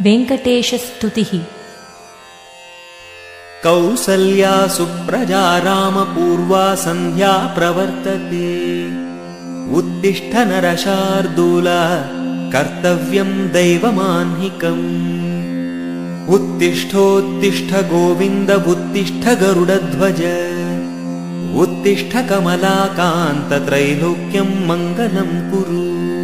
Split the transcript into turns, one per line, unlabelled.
वेङ्कटेशस्तुतिः।
कौसल्या सुप्रजा रामपूर्वा सन्ध्या प्रवर्तते। उत्तिष्ठ नरशार्दूला कर्तव्यम् दैवमाह्निकम् उत्तिष्ठोत्तिष्ठ गोविन्द उत्तिष्ठ गरुडध्वज उत्तिष्ठ कमलाकान्तत्रैलोक्यम् मङ्गलम् कुरु।